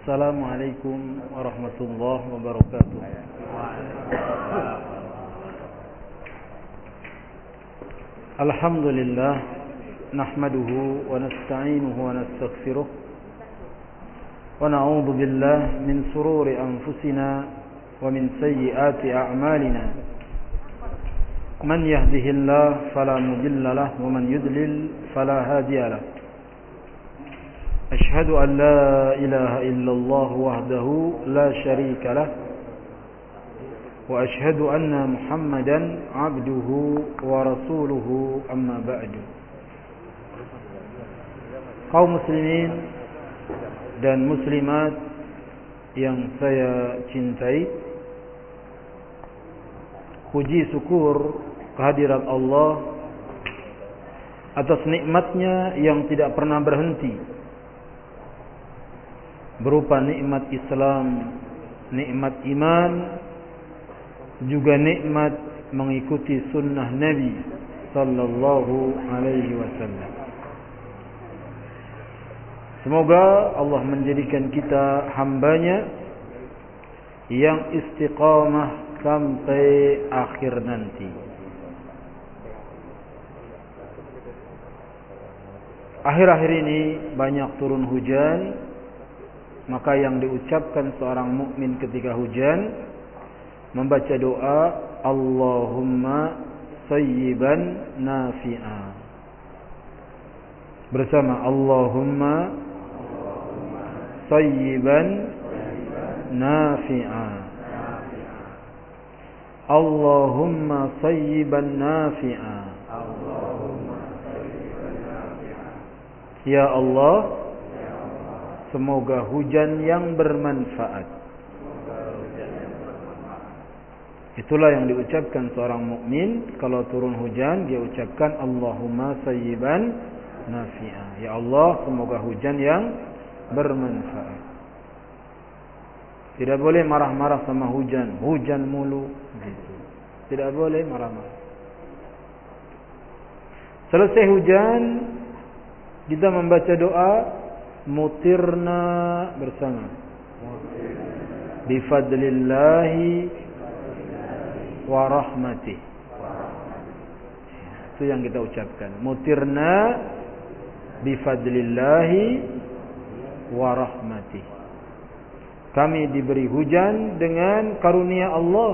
السلام عليكم ورحمة الله وبركاته. الحمد لله نحمده ونستعينه ونستغفره ونعوذ بالله من سرور أنفسنا ومن سيئات أعمالنا. من يهده الله فلا مضل له ومن يضلل فلا هادي له. أشهد أن لا إله إلا الله وحده لا شريك له وأشهد أن محمدا عبده ورسوله أما بعد. kaum muslimin dan muslimat yang saya cintai puji syukur kehadirat Allah atas nikmatnya yang tidak pernah berhenti berupa nikmat Islam, nikmat iman, juga nikmat mengikuti sunnah Nabi sallallahu alaihi wasallam. Semoga Allah menjadikan kita hambanya yang istiqamah sampai akhir nanti. Akhir-akhir ini banyak turun hujan, maka yang diucapkan seorang mukmin ketika hujan membaca doa Allahumma sayyiban nafi'a. Bersama Allahumma sayyiban nafi'a. Allahumma sayyiban nafi'a. Ya Allah, semoga hujan yang bermanfaat. Itulah yang diucapkan seorang mukmin kalau turun hujan dia ucapkan Allahumma sayyiban nafi'a. Ya Allah, semoga hujan yang bermanfaat. Tidak boleh marah-marah sama hujan, hujan mulu gitu. Tidak boleh marah-marah. Selesai hujan, kita membaca doa mutirna bersama. Bifadlillahi wa rahmatih. Itu yang kita ucapkan. Mutirna bifadlillahi wa rahmatih. Kami diberi hujan dengan karunia Allah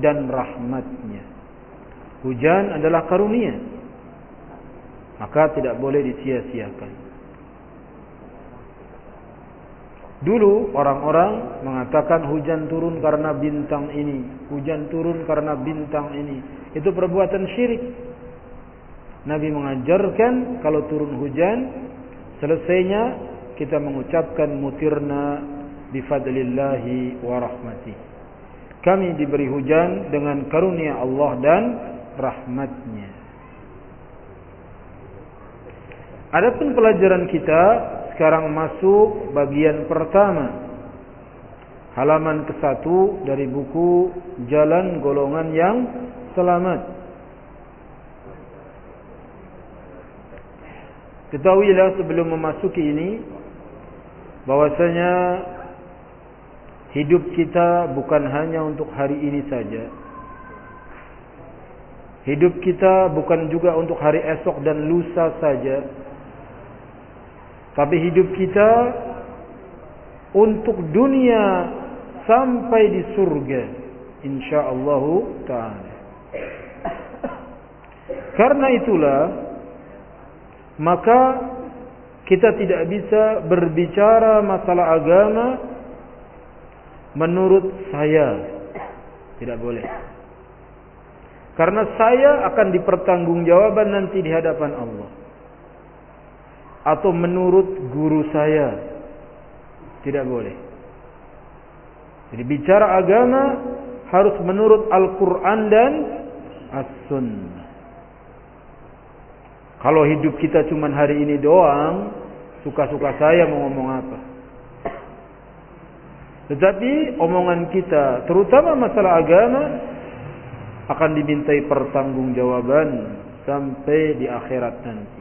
dan rahmatnya. Hujan adalah karunia. Maka tidak boleh disia-siakan. Dulu orang-orang mengatakan hujan turun karena bintang ini, hujan turun karena bintang ini. Itu perbuatan syirik. Nabi mengajarkan kalau turun hujan, selesainya kita mengucapkan mutirna bifadlillahi wa rahmatih. Kami diberi hujan dengan karunia Allah dan rahmatnya. Adapun pelajaran kita sekarang masuk bagian pertama. Halaman ke-1 dari buku Jalan Golongan yang Selamat. Ketahuilah sebelum memasuki ini bahwasanya hidup kita bukan hanya untuk hari ini saja. Hidup kita bukan juga untuk hari esok dan lusa saja. Tapi hidup kita untuk dunia sampai di surga insyaallah taala. Karena itulah maka kita tidak bisa berbicara masalah agama menurut saya. Tidak boleh. Karena saya akan dipertanggungjawabkan nanti di hadapan Allah atau menurut guru saya. Tidak boleh. Jadi bicara agama harus menurut Al-Quran dan As-Sunnah. Kalau hidup kita cuma hari ini doang, suka-suka saya mau ngomong apa. Tetapi omongan kita, terutama masalah agama, akan dimintai pertanggungjawaban sampai di akhirat nanti.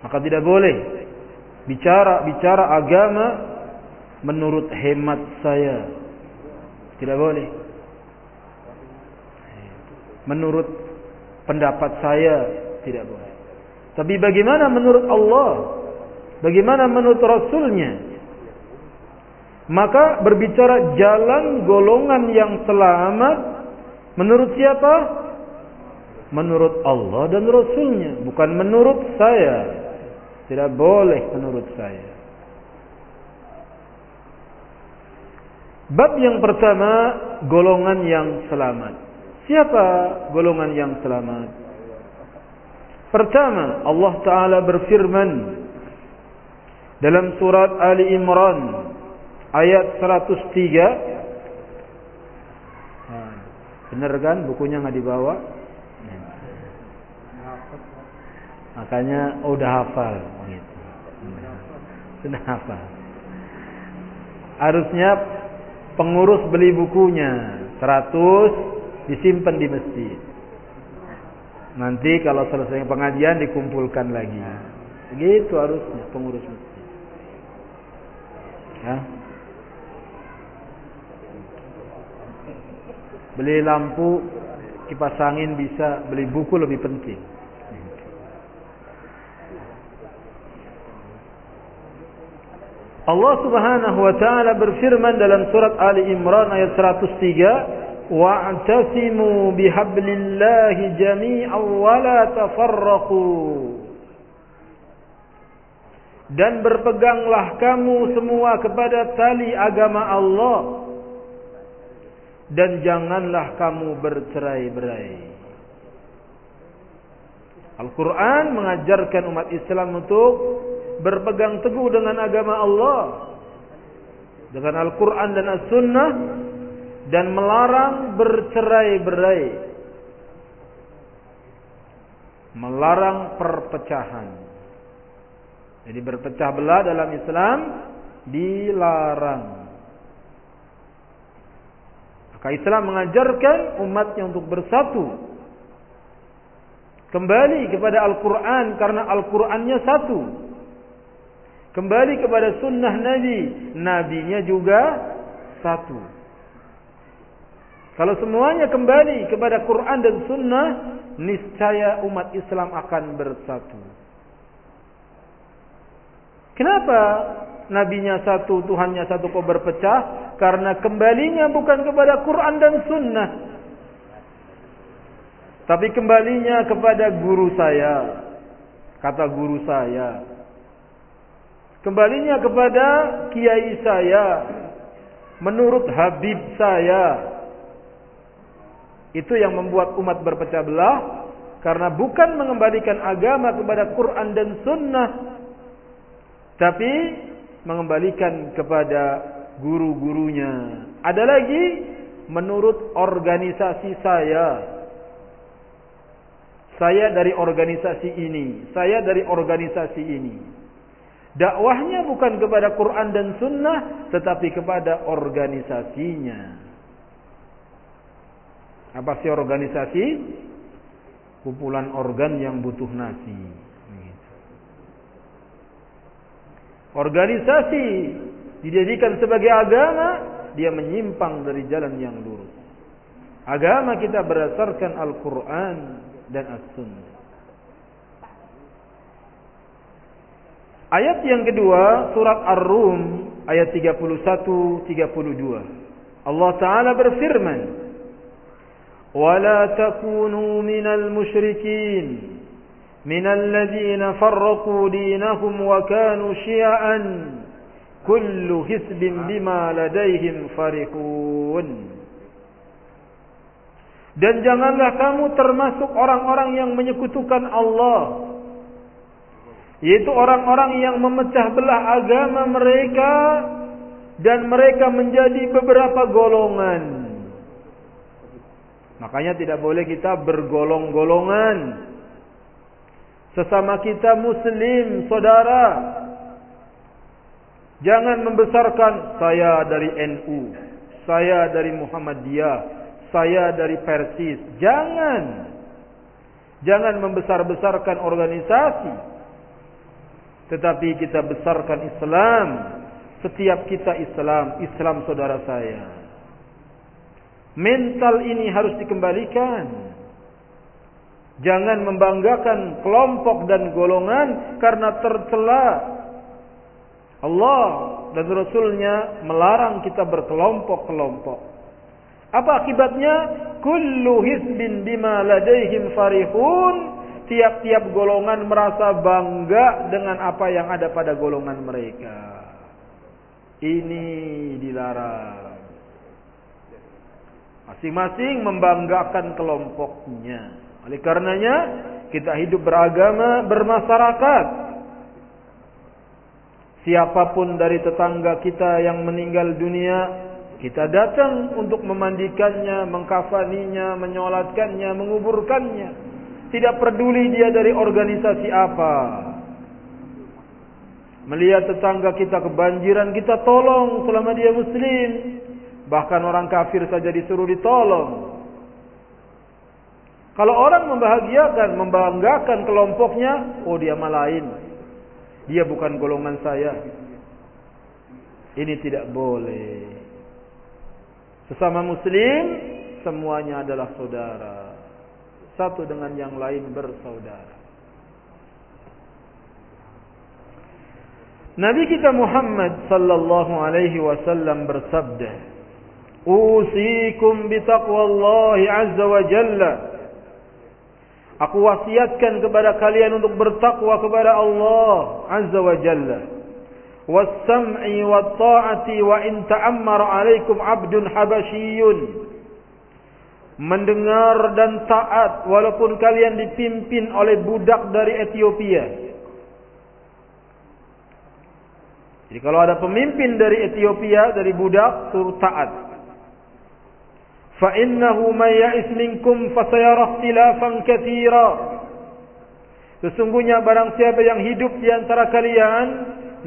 Maka tidak boleh bicara bicara agama menurut hemat saya. Tidak boleh. Menurut pendapat saya tidak boleh. Tapi bagaimana menurut Allah? Bagaimana menurut Rasulnya? Maka berbicara jalan golongan yang selamat menurut siapa? Menurut Allah dan Rasulnya, bukan menurut saya. Tidak boleh menurut saya. Bab yang pertama, golongan yang selamat. Siapa golongan yang selamat? Pertama, Allah Ta'ala berfirman dalam surat Ali Imran ayat 103 Benar kan bukunya nggak dibawa? Makanya oh, udah hafal gitu. Sudah hafal. Harusnya pengurus beli bukunya 100 disimpan di masjid. Nanti kalau selesai pengajian dikumpulkan lagi. Begitu harusnya pengurus masjid. Ya. Beli lampu, kipas angin bisa, beli buku lebih penting. Allah Subhanahu wa taala berfirman dalam surat Ali Imran ayat 103, "Wa'tasimu bihablillahi jami'an wa la tafarraqu." Dan berpeganglah kamu semua kepada tali agama Allah dan janganlah kamu bercerai-berai. Al-Quran mengajarkan umat Islam untuk berpegang teguh dengan agama Allah. Dengan Al-Quran dan As-Sunnah. Dan melarang bercerai-berai. Melarang perpecahan. Jadi berpecah belah dalam Islam dilarang. Maka Islam mengajarkan umatnya untuk bersatu. Kembali kepada Al-Quran karena Al-Qurannya satu. Kembali kepada sunnah Nabi. Nabinya juga satu. Kalau semuanya kembali kepada Quran dan sunnah. Niscaya umat Islam akan bersatu. Kenapa nabinya satu, Tuhannya satu kok berpecah? Karena kembalinya bukan kepada Quran dan sunnah. Tapi kembalinya kepada guru saya. Kata guru saya. Kembalinya kepada kiai saya. Menurut Habib saya. Itu yang membuat umat berpecah belah. Karena bukan mengembalikan agama kepada Quran dan sunnah. Tapi mengembalikan kepada guru-gurunya. Ada lagi menurut organisasi saya. Saya dari organisasi ini, saya dari organisasi ini. Dakwahnya bukan kepada Quran dan Sunnah, tetapi kepada organisasinya. Apa sih organisasi? Kumpulan organ yang butuh nasi. organisasi dijadikan sebagai agama, dia menyimpang dari jalan yang lurus. Agama kita berdasarkan Al-Quran dan As-Sunnah. Ayat yang kedua, surat Ar-Rum, ayat 31-32. Allah Ta'ala berfirman, وَلَا تَكُونُوا مِنَ الْمُشْرِكِينَ من الذين فرقوا دينهم وكانوا شيعا كل حزب بما لديهم فرحون Dan janganlah kamu termasuk orang-orang yang menyekutukan Allah. yaitu orang-orang yang memecah belah agama mereka. Dan mereka menjadi beberapa golongan. Makanya tidak boleh kita bergolong-golongan sesama kita muslim saudara jangan membesarkan saya dari NU saya dari Muhammadiyah saya dari Persis jangan jangan membesar-besarkan organisasi tetapi kita besarkan Islam Setiap kita Islam, Islam saudara saya. Mental ini harus dikembalikan. Jangan membanggakan kelompok dan golongan karena tercela. Allah dan Rasulnya melarang kita berkelompok-kelompok. Apa akibatnya? Kullu hizbin bima ladaihim farihun. Tiap-tiap golongan merasa bangga dengan apa yang ada pada golongan mereka. Ini dilarang. Masing-masing membanggakan kelompoknya. Oleh karenanya kita hidup beragama, bermasyarakat. Siapa pun dari tetangga kita yang meninggal dunia, kita datang untuk memandikannya, mengkafaninya, menyolatkannya, menguburkannya. Tidak peduli dia dari organisasi apa. Melihat tetangga kita kebanjiran, kita tolong selama dia muslim. Bahkan orang kafir saja disuruh ditolong. Kalau orang membahagiakan, membanggakan kelompoknya, oh dia malain. Dia bukan golongan saya. Ini tidak boleh. Sesama muslim, semuanya adalah saudara. Satu dengan yang lain bersaudara. Nabi kita Muhammad sallallahu alaihi wasallam bersabda, "Usikum bitaqwallahi azza wa jalla." Aku wasiatkan kepada kalian untuk bertakwa kepada Allah Azza wa Jalla. Was-sam'i wat-ta'ati wa in ta'ammara 'alaikum 'abdun habasyiyun mendengar dan taat walaupun kalian dipimpin oleh budak dari Ethiopia. Jadi kalau ada pemimpin dari Ethiopia dari budak suruh taat. Fa innahu may ya'is minkum. Sesungguhnya barang siapa yang hidup di antara kalian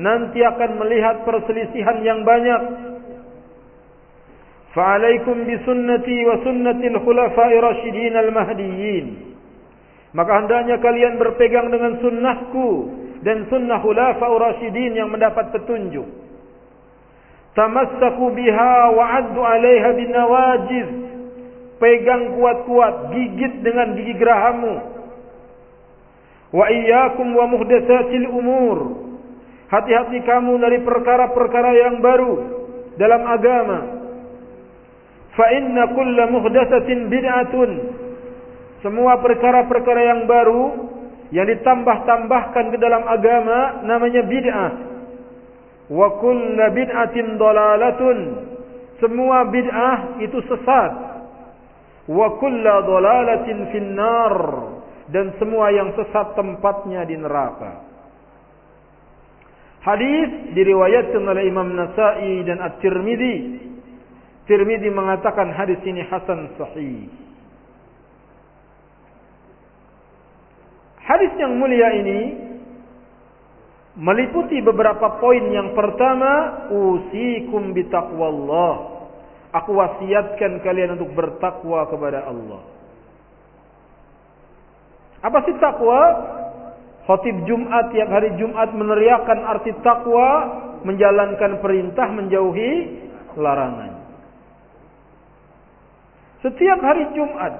nanti akan melihat perselisihan yang banyak Fa'alaikum bisunnati wa sunnatil khulafa'i rasyidin. Maka hendaknya kalian berpegang dengan sunnahku dan sunnah khulafa'ur rasyidin yang mendapat petunjuk. Tamassaku biha wa addu 'alaiha bin pegang kuat-kuat, gigit dengan gigi gerahamu. Wa iyyakum wa muhdatsatil umur. Hati-hati kamu dari perkara-perkara yang baru dalam agama. Fa inna kulla muhdatsatin bid'atun. Semua perkara-perkara yang baru yang ditambah-tambahkan ke dalam agama namanya bid'ah. Wa kulla bid'atin dalalatun. Semua bid'ah itu sesat wa kulla dhalalatin finnar dan semua yang sesat tempatnya di neraka. Hadis diriwayatkan oleh Imam Nasai dan At-Tirmidzi. Tirmidzi mengatakan hadis ini hasan sahih. Hadis yang mulia ini meliputi beberapa poin yang pertama usikum bitaqwallah Aku wasiatkan kalian untuk bertakwa kepada Allah. Apa sih takwa? Khotib Jumat tiap hari Jumat meneriakkan arti takwa, menjalankan perintah, menjauhi larangan. Setiap hari Jumat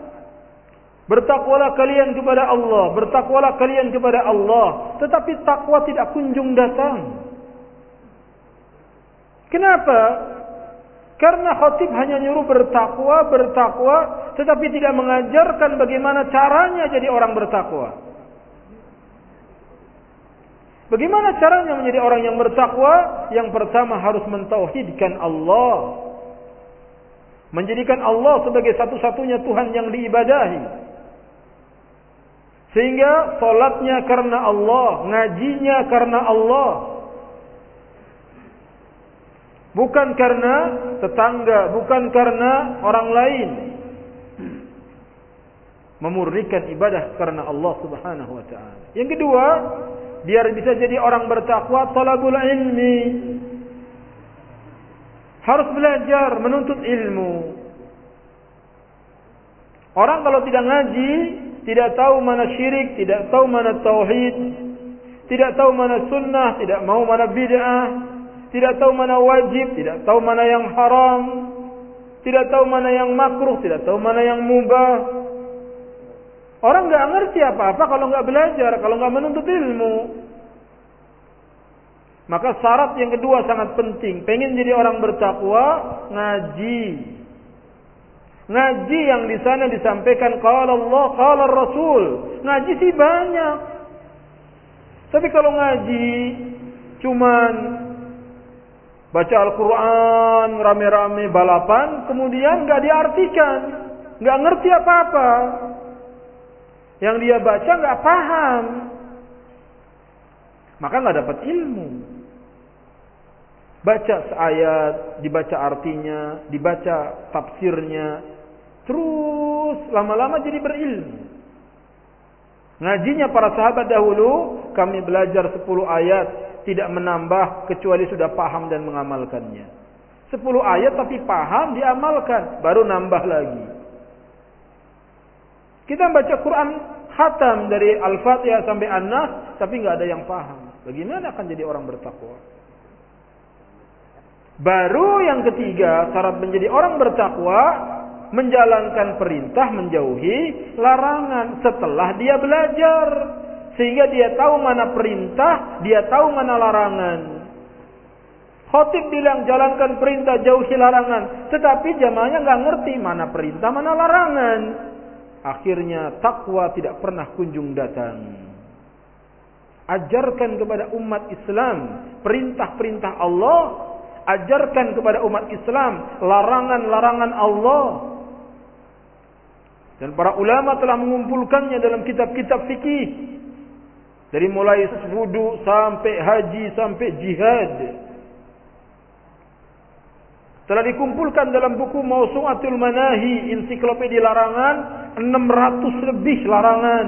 bertakwalah kalian kepada Allah, bertakwalah kalian kepada Allah, tetapi takwa tidak kunjung datang. Kenapa? Karena khotib hanya nyuruh bertakwa, bertakwa, tetapi tidak mengajarkan bagaimana caranya jadi orang bertakwa. Bagaimana caranya menjadi orang yang bertakwa? Yang pertama harus mentauhidkan Allah. Menjadikan Allah sebagai satu-satunya Tuhan yang diibadahi. Sehingga solatnya karena Allah, ngajinya karena Allah, Bukan karena tetangga, bukan karena orang lain. Memurnikan ibadah karena Allah Subhanahu wa taala. Yang kedua, biar bisa jadi orang bertakwa, talabul ilmi. Harus belajar, menuntut ilmu. Orang kalau tidak ngaji, tidak tahu mana syirik, tidak tahu mana tauhid, tidak tahu mana sunnah, tidak mau mana bid'ah, tidak tahu mana wajib, tidak tahu mana yang haram, tidak tahu mana yang makruh, tidak tahu mana yang mubah. Orang nggak ngerti apa-apa kalau nggak belajar, kalau nggak menuntut ilmu. Maka syarat yang kedua sangat penting. Pengen jadi orang bertakwa, ngaji. Ngaji yang di sana disampaikan kalau Allah, kalau Rasul. Ngaji sih banyak. Tapi kalau ngaji cuman baca Al-Quran rame-rame balapan, kemudian nggak diartikan, nggak ngerti apa-apa. Yang dia baca nggak paham, maka nggak dapat ilmu. Baca seayat, dibaca artinya, dibaca tafsirnya, terus lama-lama jadi berilmu. Ngajinya para sahabat dahulu, kami belajar 10 ayat, tidak menambah kecuali sudah paham dan mengamalkannya. 10 ayat tapi paham, diamalkan, baru nambah lagi. Kita baca Quran khatam dari Al-Fatihah sampai An-Nas, tapi nggak ada yang paham. Bagaimana akan jadi orang bertakwa? Baru yang ketiga, syarat menjadi orang bertakwa, menjalankan perintah, menjauhi larangan setelah dia belajar. Sehingga dia tahu mana perintah, dia tahu mana larangan. Khotib bilang jalankan perintah, jauhi larangan. Tetapi jamaahnya nggak ngerti mana perintah, mana larangan. Akhirnya takwa tidak pernah kunjung datang. Ajarkan kepada umat Islam perintah-perintah Allah. Ajarkan kepada umat Islam larangan-larangan Allah. Dan para ulama telah mengumpulkannya dalam kitab-kitab fikih. Dari mulai wudhu sampai haji sampai jihad. Telah dikumpulkan dalam buku Mausu'atul Manahi, ensiklopedia larangan, 600 lebih larangan.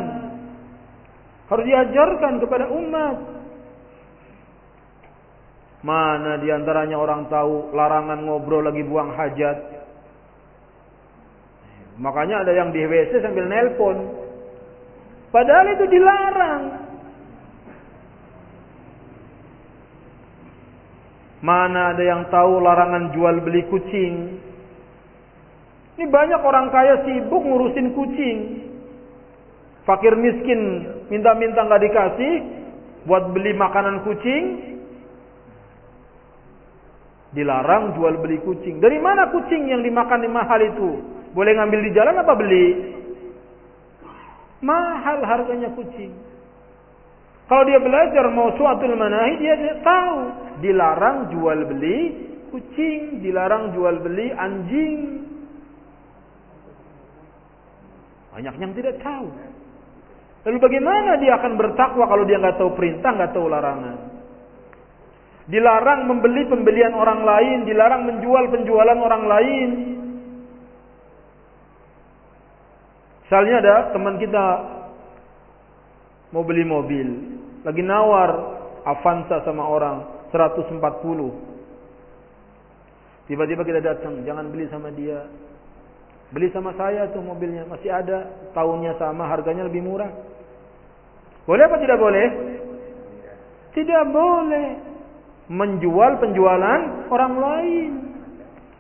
Harus diajarkan kepada umat. Mana di antaranya orang tahu larangan ngobrol lagi buang hajat. Makanya ada yang di WC sambil nelpon. Padahal itu dilarang. Mana ada yang tahu larangan jual beli kucing? Ini banyak orang kaya sibuk ngurusin kucing. Fakir miskin minta-minta nggak dikasih buat beli makanan kucing. Dilarang jual beli kucing. Dari mana kucing yang dimakan di mahal itu? Boleh ngambil di jalan apa beli? Mahal harganya kucing. Kalau dia belajar mau suatu manahi dia, dia tahu dilarang jual beli kucing, dilarang jual beli anjing. Banyak yang tidak tahu. Lalu bagaimana dia akan bertakwa kalau dia nggak tahu perintah, nggak tahu larangan? Dilarang membeli pembelian orang lain, dilarang menjual penjualan orang lain. Misalnya ada teman kita mau beli mobil, lagi nawar Avanza sama orang 140. Tiba-tiba kita datang, jangan beli sama dia. Beli sama saya tuh mobilnya, masih ada, tahunnya sama, harganya lebih murah. Boleh apa tidak boleh? Tidak boleh menjual penjualan orang lain.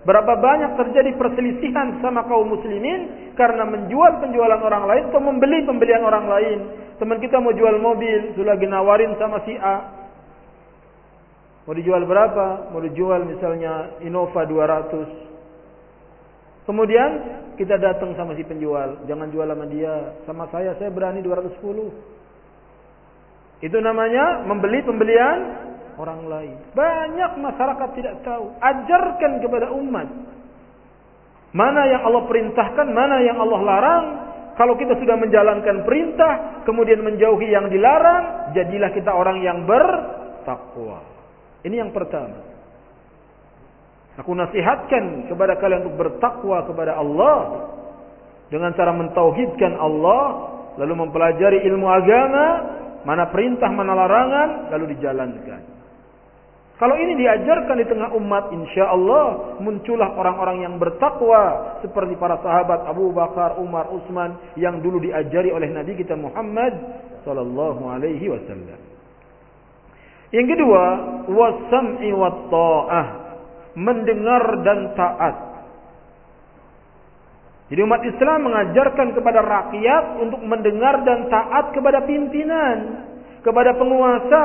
Berapa banyak terjadi perselisihan sama kaum muslimin karena menjual penjualan orang lain atau membeli pembelian orang lain. Teman kita mau jual mobil, sudah lagi nawarin sama si A. Mau dijual berapa? Mau dijual misalnya Innova 200. Kemudian kita datang sama si penjual, jangan jual sama dia, sama saya saya berani 210. Itu namanya membeli pembelian orang lain. Banyak masyarakat tidak tahu. Ajarkan kepada umat. Mana yang Allah perintahkan, mana yang Allah larang. Kalau kita sudah menjalankan perintah, kemudian menjauhi yang dilarang, jadilah kita orang yang bertakwa. Ini yang pertama. Aku nasihatkan kepada kalian untuk bertakwa kepada Allah dengan cara mentauhidkan Allah, lalu mempelajari ilmu agama, mana perintah, mana larangan, lalu dijalankan. Kalau ini diajarkan di tengah umat, insya Allah muncullah orang-orang yang bertakwa seperti para sahabat Abu Bakar, Umar, Utsman yang dulu diajari oleh Nabi kita Muhammad sallallahu alaihi wasallam. Yang kedua, wasam'i wat ta'ah. Mendengar dan taat. Jadi umat Islam mengajarkan kepada rakyat untuk mendengar dan taat kepada pimpinan, kepada penguasa.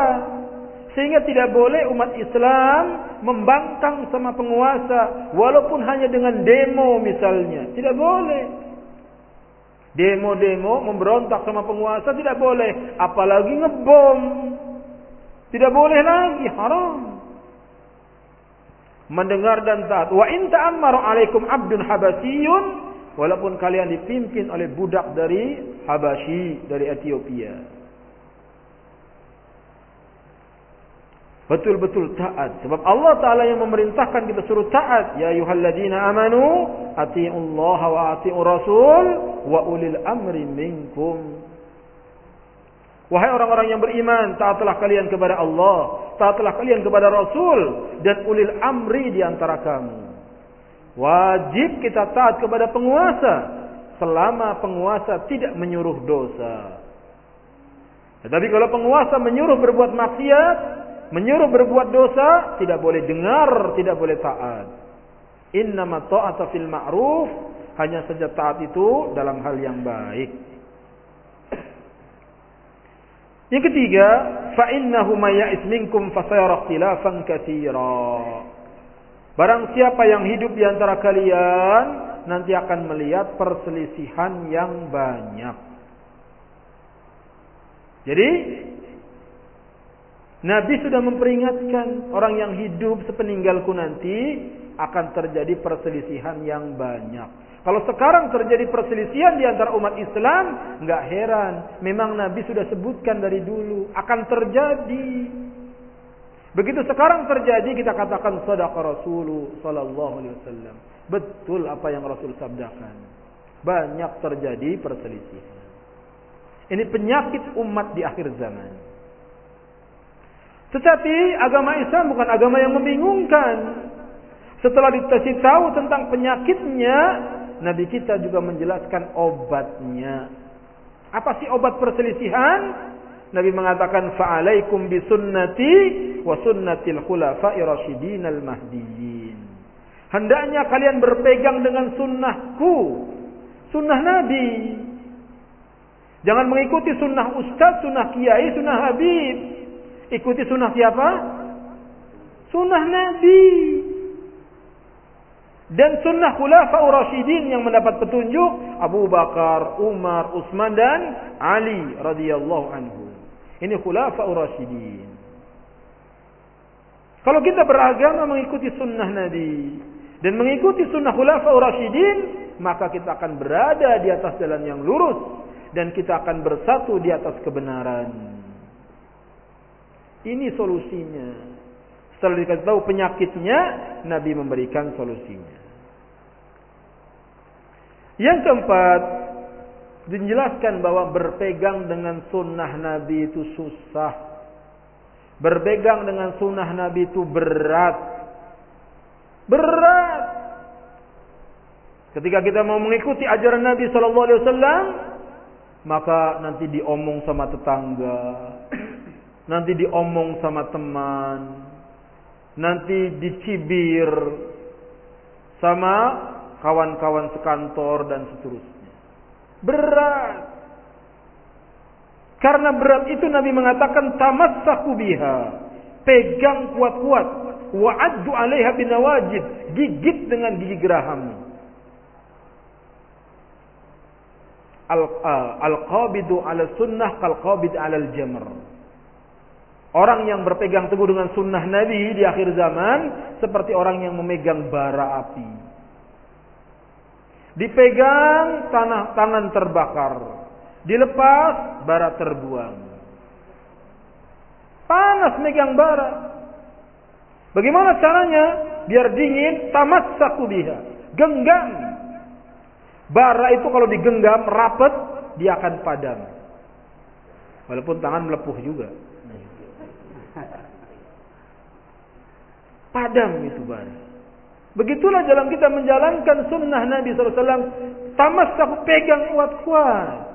Sehingga tidak boleh umat Islam membangkang sama penguasa walaupun hanya dengan demo misalnya. Tidak boleh. Demo-demo memberontak sama penguasa tidak boleh, apalagi ngebom. Tidak boleh lagi, haram. Mendengar dan taat. Wa in ta'ammaru alaikum abdun habasiyun walaupun kalian dipimpin oleh budak dari Habasyi dari Ethiopia. Betul-betul taat. Sebab Allah taala yang memerintahkan kita suruh taat. Ya ayyuhalladzina amanu atiiullaha wa atiiur rasul wa ulil amri minkum. Wahai orang-orang yang beriman taatlah kalian kepada Allah taatlah kalian kepada rasul dan ulil amri di antara kamu. Wajib kita taat kepada penguasa selama penguasa tidak menyuruh dosa. Tetapi kalau penguasa menyuruh berbuat maksiat menyuruh berbuat dosa tidak boleh dengar, tidak boleh taat. Innama ta'ata fil ma'ruf hanya saja taat itu dalam hal yang baik. Yang ketiga, fa innahu may ya'is minkum fasayara katsira. Barang siapa yang hidup di antara kalian nanti akan melihat perselisihan yang banyak. Jadi Nabi sudah memperingatkan orang yang hidup sepeninggalku nanti akan terjadi perselisihan yang banyak. Kalau sekarang terjadi perselisihan di antara umat Islam, nggak heran. Memang Nabi sudah sebutkan dari dulu akan terjadi. Begitu sekarang terjadi kita katakan sadaqah Rasulullah sallallahu alaihi wasallam. Betul apa yang Rasul sabdakan. Banyak terjadi perselisihan. Ini penyakit umat di akhir zaman. Tetapi agama Islam bukan agama yang membingungkan. Setelah dikasih tahu tentang penyakitnya, Nabi kita juga menjelaskan obatnya. Apa sih obat perselisihan? Nabi mengatakan fa'alaikum bisunnati wa sunnatil khulafa'i rasyidin al-mahdiyyin. Hendaknya kalian berpegang dengan sunnahku, sunnah Nabi. Jangan mengikuti sunnah ustaz, sunnah kiai, sunnah habib. Ikuti sunnah siapa? Sunnah Nabi. Dan sunnah khulafa Rasyidin yang mendapat petunjuk Abu Bakar, Umar, Utsman dan Ali radhiyallahu anhu. Ini khulafa Rasyidin. Kalau kita beragama mengikuti sunnah Nabi dan mengikuti sunnah khulafa Rasyidin, maka kita akan berada di atas jalan yang lurus dan kita akan bersatu di atas kebenaran. Ini solusinya. Setelah dikasih tahu penyakitnya, Nabi memberikan solusinya. Yang keempat, dijelaskan bahwa berpegang dengan sunnah Nabi itu susah. Berpegang dengan sunnah Nabi itu berat. Berat. Ketika kita mau mengikuti ajaran Nabi Sallallahu Alaihi Wasallam, maka nanti diomong sama tetangga, nanti diomong sama teman, nanti dicibir sama kawan-kawan sekantor dan seterusnya. Berat. Karena berat itu Nabi mengatakan tamassaku biha. Pegang kuat-kuat. Wa'addu alaiha binawajid. Gigit dengan gigi geraham. Uh, al-qabidu ala sunnah kal-qabid ala al-jamr. Orang yang berpegang teguh dengan sunnah Nabi di akhir zaman seperti orang yang memegang bara api. Dipegang tanah tangan terbakar, dilepas bara terbuang. Panas megang bara. Bagaimana caranya? Biar dingin, tamassaku biha. Genggam. Bara itu kalau digenggam rapat, dia akan padam. Walaupun tangan melepuh juga. Padam itu bara. Begitulah dalam kita menjalankan sunnah Nabi SAW. Tamassak pegang kuat-kuat.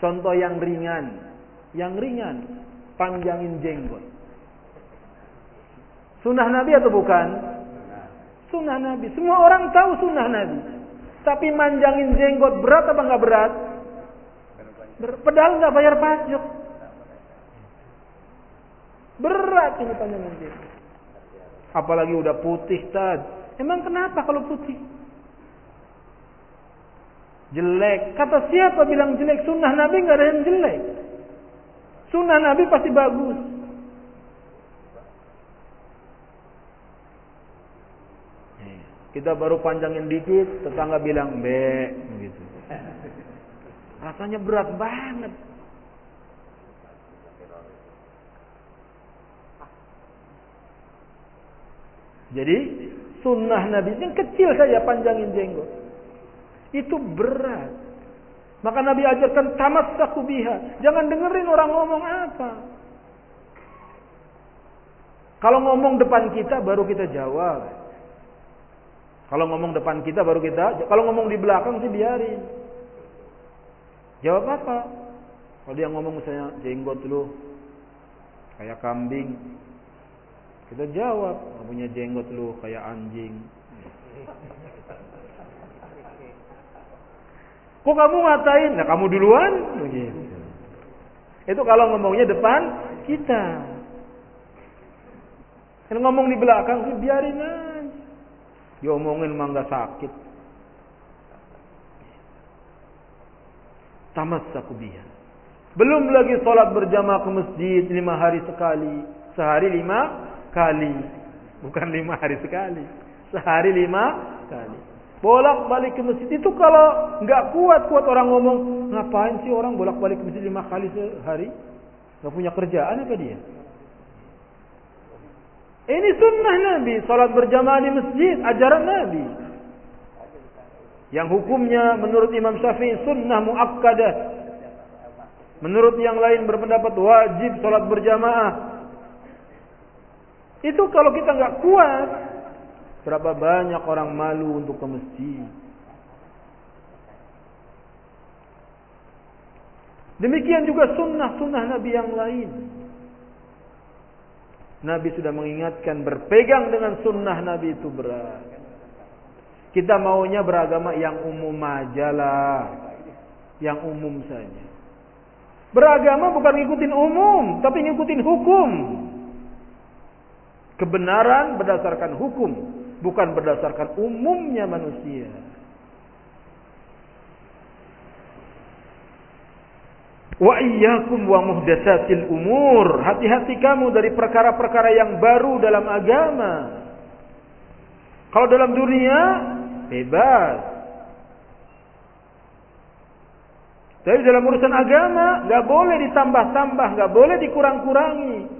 Contoh yang ringan. Yang ringan. panjangin jenggot. Sunnah Nabi atau bukan? Sunnah Nabi. Semua orang tahu sunnah Nabi. Tapi manjangin jenggot berat apa nggak berat? Padahal nggak bayar pajak. Berat ini panjangin jenggot. Apalagi udah putih tad. Emang kenapa kalau putih? Jelek. Kata siapa bilang jelek? Sunnah Nabi nggak ada yang jelek. Sunnah Nabi pasti bagus. Kita baru panjangin dikit, tetangga bilang be, gitu. Rasanya berat banget. Jadi sunnah Nabi yang kecil saja panjangin jenggot. Itu berat. Maka Nabi ajarkan tamat biha. Jangan dengerin orang ngomong apa. Kalau ngomong depan kita baru kita jawab. Kalau ngomong depan kita baru kita, kalau ngomong di belakang sih biarin. Jawab apa? Kalau dia ngomong misalnya jenggot lu kayak kambing, kita jawab, punya jenggot lu kayak anjing. Kok kamu ngatain? Nah kamu duluan? Begitu. Itu kalau ngomongnya depan kita. Kalau ngomong di belakang sih biarin aja. Diomongin mah nggak sakit. Tamassaku biha. Belum lagi sholat berjamaah ke masjid lima hari sekali. Sehari lima kali. Bukan lima hari sekali. Sehari lima kali. Bolak balik ke masjid itu kalau nggak kuat kuat orang ngomong ngapain sih orang bolak balik ke masjid lima kali sehari? Gak punya kerjaan apa dia? Ini sunnah Nabi, salat berjamaah di masjid, ajaran Nabi. Yang hukumnya menurut Imam Syafi'i sunnah muakkadah. Menurut yang lain berpendapat wajib salat berjamaah. Itu kalau kita nggak kuat, berapa banyak orang malu untuk ke masjid. Demikian juga sunnah-sunnah Nabi yang lain. Nabi sudah mengingatkan berpegang dengan sunnah Nabi itu berat. Kita maunya beragama yang umum aja lah. Yang umum saja. Beragama bukan ngikutin umum, tapi ngikutin hukum. Kebenaran berdasarkan hukum, bukan berdasarkan umumnya manusia. Wa iyyakum wa muhdatsatil umur. Hati-hati kamu dari perkara-perkara yang baru dalam agama. Kalau dalam dunia bebas. Tapi dalam urusan agama nggak boleh ditambah-tambah, nggak boleh dikurang-kurangi.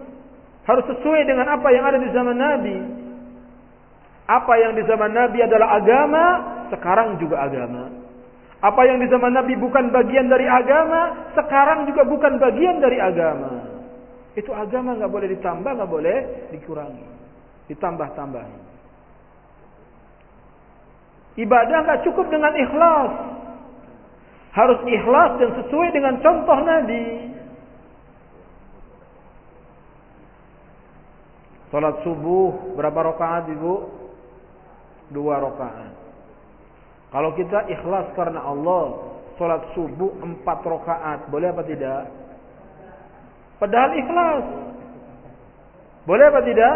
Harus sesuai dengan apa yang ada di zaman Nabi. Apa yang di zaman Nabi adalah agama, sekarang juga agama. Apa yang di zaman Nabi bukan bagian dari agama, sekarang juga bukan bagian dari agama. Itu agama nggak boleh ditambah, nggak boleh dikurangi, ditambah-tambah. Ibadah nggak cukup dengan ikhlas, harus ikhlas dan sesuai dengan contoh Nabi. Salat subuh berapa rakaat ibu? Dua rakaat. Kalau kita ikhlas karena Allah, sholat subuh empat rakaat, boleh apa tidak? Padahal ikhlas. Boleh apa tidak?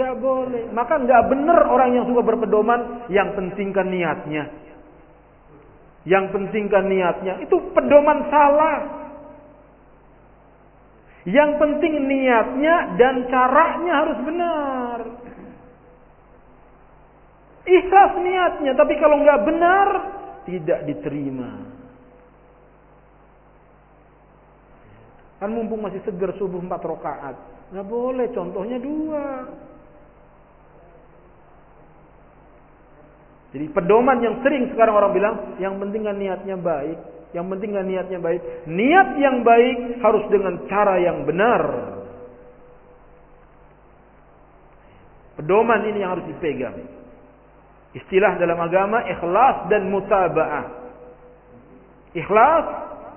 Gak boleh. Maka gak benar orang yang suka berpedoman, yang pentingkan niatnya. Yang pentingkan niatnya. Itu pedoman salah. Yang penting niatnya dan caranya harus benar. Ikhlas niatnya, tapi kalau nggak benar tidak diterima. Kan mumpung masih segar subuh empat rakaat, nggak boleh. Contohnya dua. Jadi pedoman yang sering sekarang orang bilang, yang penting kan niatnya baik, yang penting kan niatnya baik. Niat yang baik harus dengan cara yang benar. Pedoman ini yang harus dipegang. Istilah dalam agama ikhlas dan mutaba'ah. Ikhlas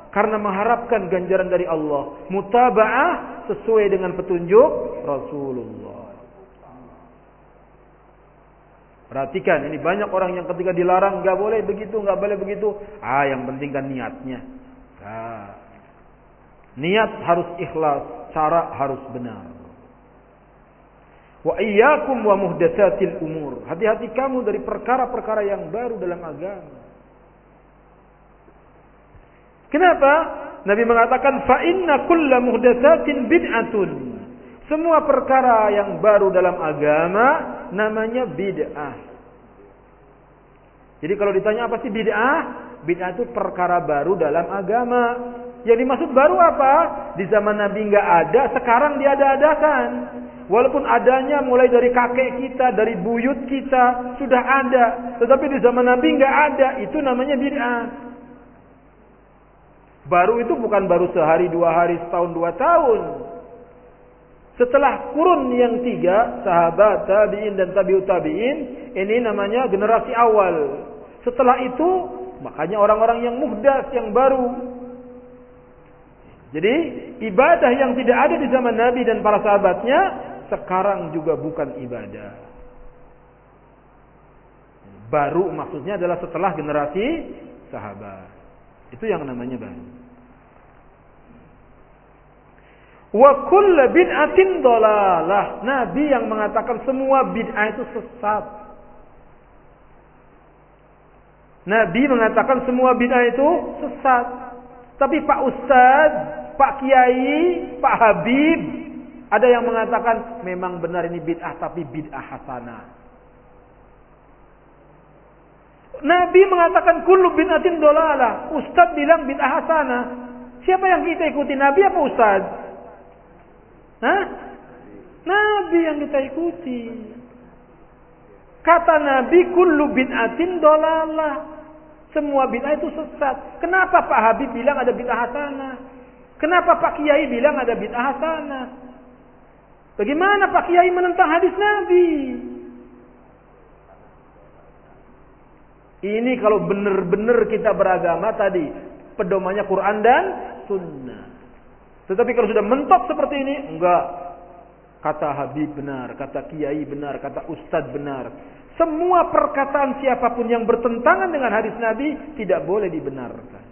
karena mengharapkan ganjaran dari Allah. Mutaba'ah sesuai dengan petunjuk Rasulullah. Perhatikan, ini banyak orang yang ketika dilarang nggak boleh begitu, nggak boleh begitu. Ah, yang penting kan niatnya. Nah, niat harus ikhlas, cara harus benar. Wa iyyakum wa muhdatsatil umur. Hati-hati kamu dari perkara-perkara yang baru dalam agama. Kenapa? Nabi mengatakan fa inna kulla muhdatsatin bid'atun. Semua perkara yang baru dalam agama namanya bid'ah. Jadi kalau ditanya apa sih bid'ah? Bid'ah itu perkara baru dalam agama. Yang dimaksud baru apa? Di zaman Nabi nggak ada, sekarang diada-adakan. Walaupun adanya mulai dari kakek kita, dari buyut kita sudah ada, tetapi di zaman Nabi nggak ada, itu namanya bid'ah. Baru itu bukan baru sehari, dua hari, setahun, dua tahun. Setelah kurun yang tiga, sahabat, tabi'in dan tabi'ut tabi'in, ini namanya generasi awal. Setelah itu, makanya orang-orang yang muhdas, yang baru. Jadi, ibadah yang tidak ada di zaman Nabi dan para sahabatnya, sekarang juga bukan ibadah. Baru maksudnya adalah setelah generasi sahabat. Itu yang namanya baru. Wa kullu bid'atin dolalah. Nabi yang mengatakan semua bid'ah itu sesat. Nabi mengatakan semua bid'ah itu sesat. Tapi Pak Ustaz, Pak Kiai, Pak Habib, ada yang mengatakan memang benar ini bid'ah tapi bid'ah hasanah. Nabi mengatakan kullu bid'atin dolalah. Ustaz bilang bid'ah hasanah. Siapa yang kita ikuti? Nabi apa Ustaz? Hah? Nabi yang kita ikuti. Kata Nabi kullu bid'atin dolalah. Semua bid'ah itu sesat. Kenapa Pak Habib bilang ada bid'ah hasanah? Kenapa Pak Kiai bilang ada bid'ah hasanah? Bagaimana Pak Kiai menentang hadis Nabi? Ini kalau benar-benar kita beragama tadi, pedomannya Quran dan Sunnah. Tetapi kalau sudah mentok seperti ini, enggak. Kata Habib benar, kata Kiai benar, kata Ustadz benar. Semua perkataan siapa pun yang bertentangan dengan hadis Nabi tidak boleh dibenarkan.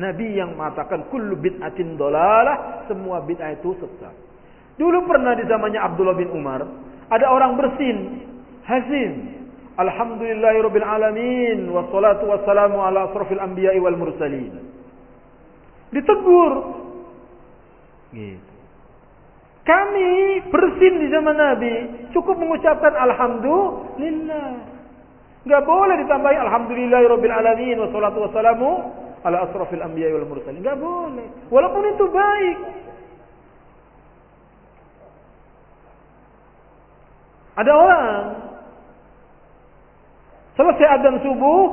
Nabi yang mengatakan kullu bid'atin dolalah, semua bid'ah itu sesat. Dulu pernah di zamannya Abdullah bin Umar, ada orang bersin, hazin. Alhamdulillahirabbil alamin wassalatu wassalamu ala asrofil anbiya'i wal mursalin. Ditegur. Gitu. Kami bersin di zaman Nabi cukup mengucapkan alhamdulillah. Enggak boleh ditambahi alhamdulillahirabbil alamin wassalatu wassalamu ala asrafil anbiya wal mursalin. Enggak boleh. Walaupun itu baik. Ada orang selesai adzan subuh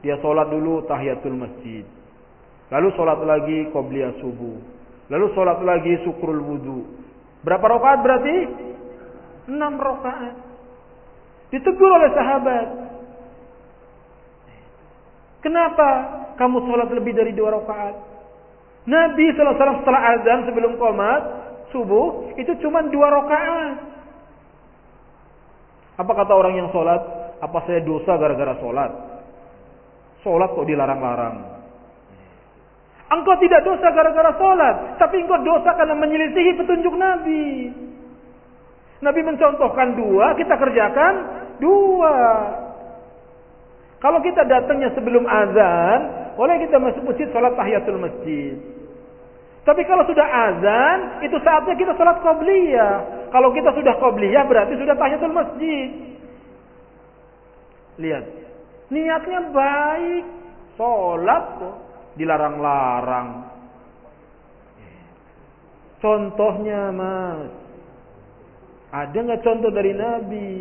dia sholat dulu tahiyatul masjid. Lalu sholat lagi qobliyah subuh. Lalu sholat lagi syukrul wudhu. Berapa rakaat berarti? Enam rakaat. Ditegur oleh sahabat. Kenapa kamu sholat lebih dari dua rakaat? Nabi SAW setelah azan sebelum komat subuh itu cuma dua rakaat. Apa kata orang yang sholat? Apa saya dosa gara-gara sholat? Sholat kok dilarang-larang. Engkau tidak dosa gara-gara sholat. Tapi engkau dosa karena menyelisihi petunjuk Nabi. Nabi mencontohkan dua, kita kerjakan dua. Kalau kita datangnya sebelum azan, boleh kita masuk masjid sholat tahiyatul masjid. Tapi kalau sudah azan, itu saatnya kita sholat qobliyah. Kalau kita sudah qobliyah berarti sudah tahiyatul masjid. Lihat, niatnya baik, sholat kok dilarang-larang. Contohnya mas, ada nggak contoh dari Nabi?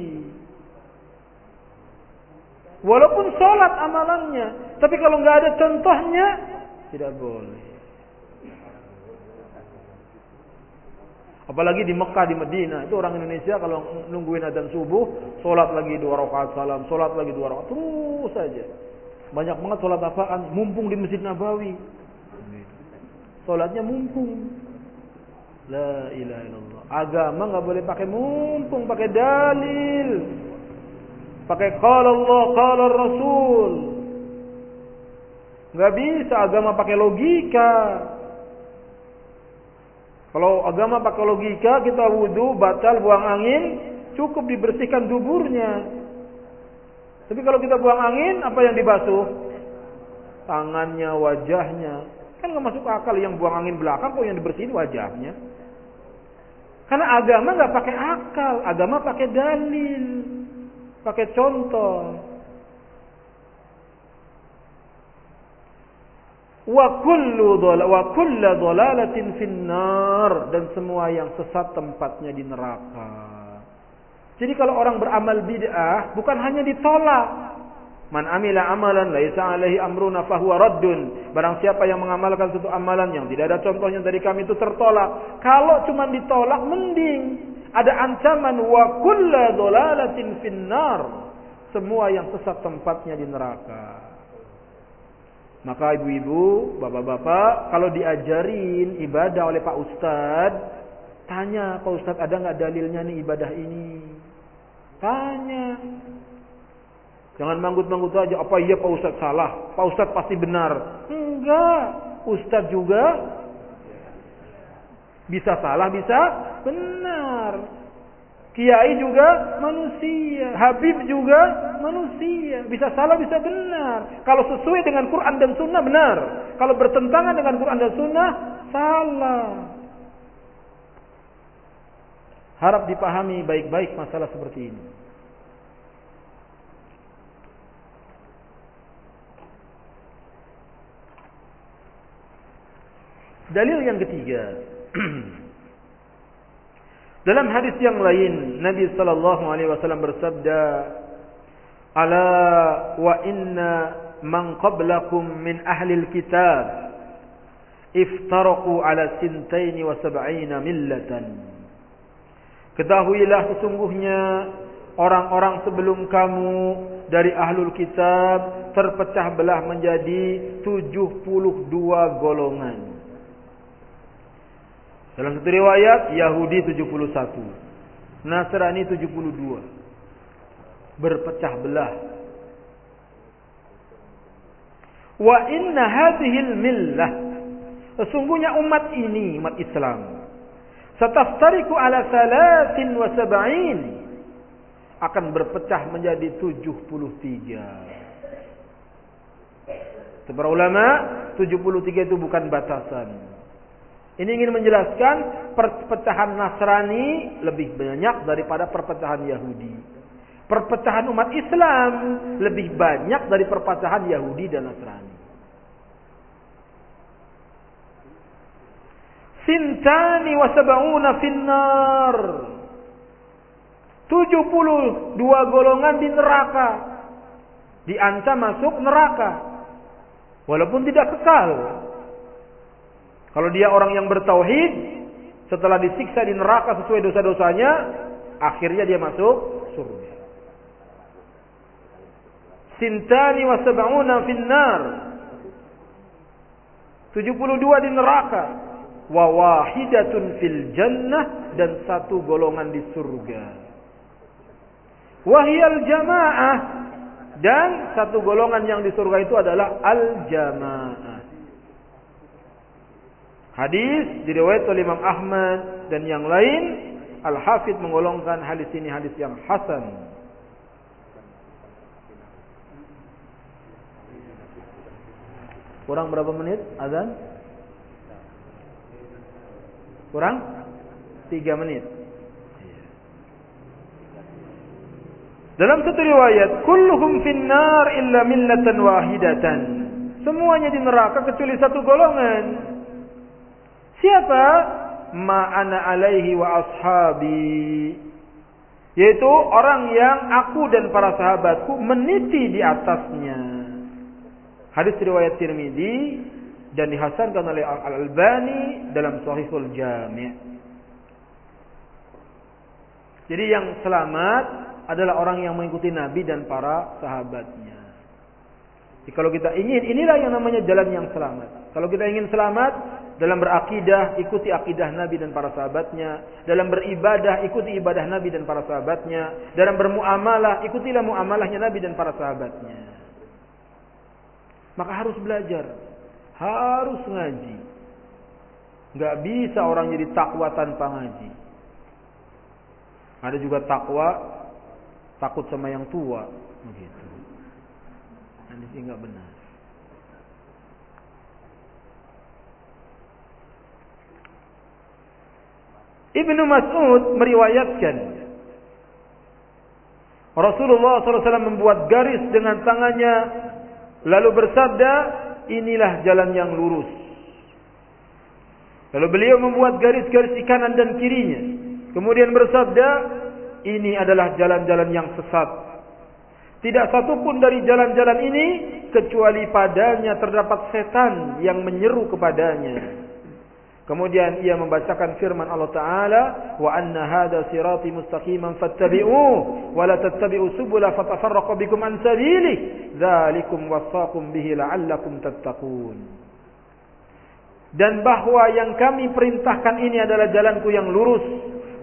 Walaupun sholat amalannya, tapi kalau nggak ada contohnya, tidak boleh. Apalagi di Mekah, di Medina, itu orang Indonesia kalau nungguin adzan subuh, sholat lagi dua rakaat salam, sholat lagi dua rakaat, terus saja. Banyak banget sholat apaan? Mumpung di Masjid Nabawi. Sholatnya mumpung. La ilaha illallah. Agama nggak boleh pakai mumpung, pakai dalil. Pakai qala Allah, qala Rasul. Nggak bisa agama pakai logika. Kalau agama pakai logika, kita wudhu, batal, buang angin, cukup dibersihkan duburnya. Tapi kalau kita buang angin, apa yang dibasuh? Tangannya, wajahnya. Kan nggak masuk akal yang buang angin belakang, kok yang dibersihin wajahnya. Karena agama nggak pakai akal, agama pakai dalil, pakai contoh. wa kullu wa kullu dhalalatin finnar dan semua yang sesat tempatnya di neraka. Jadi kalau orang beramal bid'ah bukan hanya ditolak. Man amila amalan laisa alaihi amruna fahuwa raddun. Barang siapa yang mengamalkan suatu amalan yang tidak ada contohnya dari kami itu tertolak. Kalau cuma ditolak mending. Ada ancaman wa kullu dhalalatin finnar. Semua yang sesat tempatnya di neraka. Maka ibu-ibu, bapak-bapak, kalau diajarin ibadah oleh Pak Ustadz, tanya Pak Ustadz ada nggak dalilnya nih ibadah ini? Tanya. Jangan manggut-manggut aja, apa iya Pak Ustadz salah? Pak Ustadz pasti benar. Enggak, Ustadz juga bisa salah, bisa benar. Kiai juga manusia, Habib juga manusia, bisa salah bisa benar. Kalau sesuai dengan Quran dan Sunnah benar, kalau bertentangan dengan Quran dan Sunnah salah. Harap dipahami baik-baik masalah seperti ini. Dalil yang ketiga Dalam hadis yang lain Nabi sallallahu alaihi wasallam bersabda Ala wa inna man qablakum min ahli alkitab iftaraqu ala sintain wa sab'ina millatan Ketahuilah sesungguhnya orang-orang sebelum kamu dari ahlul kitab terpecah belah menjadi 72 golongan dalam satu riwayat Yahudi 71, Nasrani 72. Berpecah belah. Wa inna hadhil millah Sesungguhnya umat ini, umat Islam, sataftariku ala salatin wa sab'in akan berpecah menjadi 73. Para ulama, 73 itu bukan batasan. Ini ingin menjelaskan perpecahan Nasrani lebih banyak daripada perpecahan Yahudi. Perpecahan umat Islam lebih banyak dari perpecahan Yahudi dan Nasrani. Sintani wa sab'una finnar. 72 golongan di neraka. Diancam masuk neraka. Walaupun tidak kekal. Kalau dia orang yang bertauhid, setelah disiksa di neraka sesuai dosa-dosanya, akhirnya dia masuk surga. Sintani wa finnar. 72 di neraka. Wa wahidatun fil jannah dan satu golongan di surga. Wahyal jamaah dan satu golongan yang di surga itu adalah al jamaah. Hadis diriwayatkan oleh Imam Ahmad dan yang lain. Al-Hafidh menggolongkan hadis ini hadis yang hasan. Kurang berapa menit azan? Kurang? Tiga menit. Dalam satu riwayat, kulluhum finnar illa millatan wahidatan. Semuanya di neraka kecuali satu golongan. Siapa? Ma'ana alaihi wa ashabi. Yaitu orang yang aku dan para sahabatku meniti di atasnya. Hadis riwayat Tirmidzi dan dihasankan oleh Al-Albani dalam Sahihul Jami'. Jadi yang selamat adalah orang yang mengikuti Nabi dan para sahabatnya. Jadi kalau kita ingin, inilah yang namanya jalan yang selamat. Kalau kita ingin selamat dalam berakidah, ikuti akidah Nabi dan para sahabatnya. Dalam beribadah, ikuti ibadah Nabi dan para sahabatnya. Dalam bermuamalah, ikutilah muamalahnya Nabi dan para sahabatnya. Maka harus belajar, harus ngaji. Gak bisa orang jadi takwa tanpa ngaji. Ada juga takwa takut sama yang tua, begitu. Ini sih nggak benar. Ibnu Mas'ud meriwayatkan Rasulullah SAW membuat garis dengan tangannya lalu bersabda inilah jalan yang lurus lalu beliau membuat garis-garis di kanan dan kirinya kemudian bersabda ini adalah jalan-jalan yang sesat tidak satupun dari jalan-jalan ini kecuali padanya terdapat setan yang menyeru kepadanya. Kemudian ia membacakan firman Allah Taala, "Wa anna hadha sirati mustaqiman fattabi'uhu wa la tattabi'u subula fatafarraqu bikum an sabilihi. Dzalikum wasaqum bihi la'allakum tattaqun." Dan bahwa yang kami perintahkan ini adalah jalanku yang lurus,